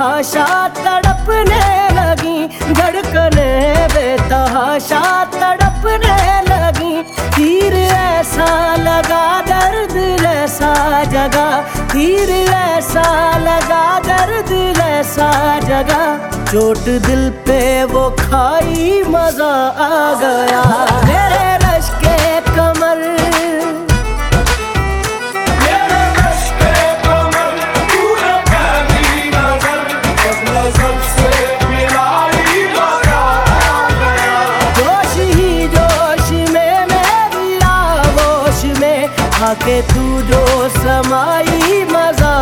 बेतहाशा तड़पने लगी, धड़कने बेतहाशा तड़पने लगी। तीर ऐसा लगा, दर्द ऐसा जगा। तीर ऐसा लगा, दर्द ऐसा जगा। चोट दिल पे वो खाई मज़ा आ गया। मेरे में के तू जो समाई मज़ा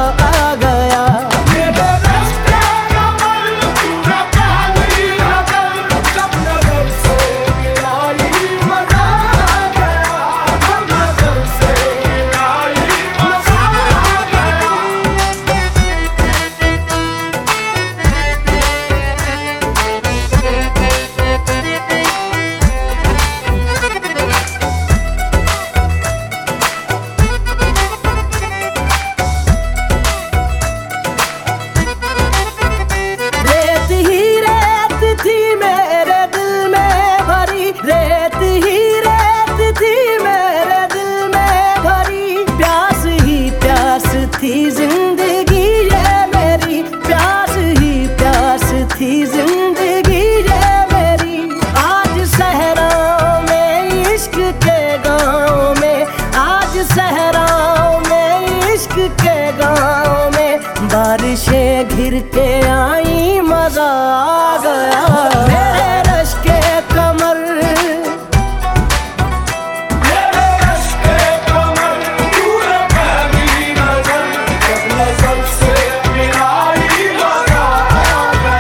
बारिशें घिर के आई मज़ा आ गया। मेरे रश के कमर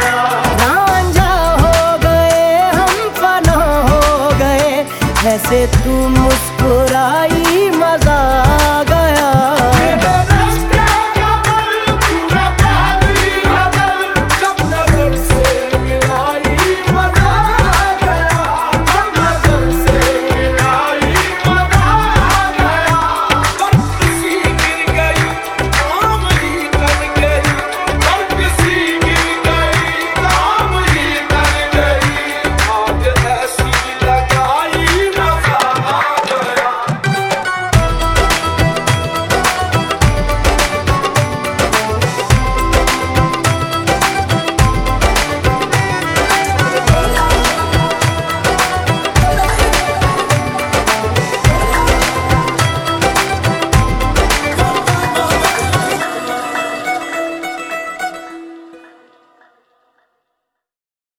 रांझा हो गए हम फना हो गए ऐसे तू मुस्कुराई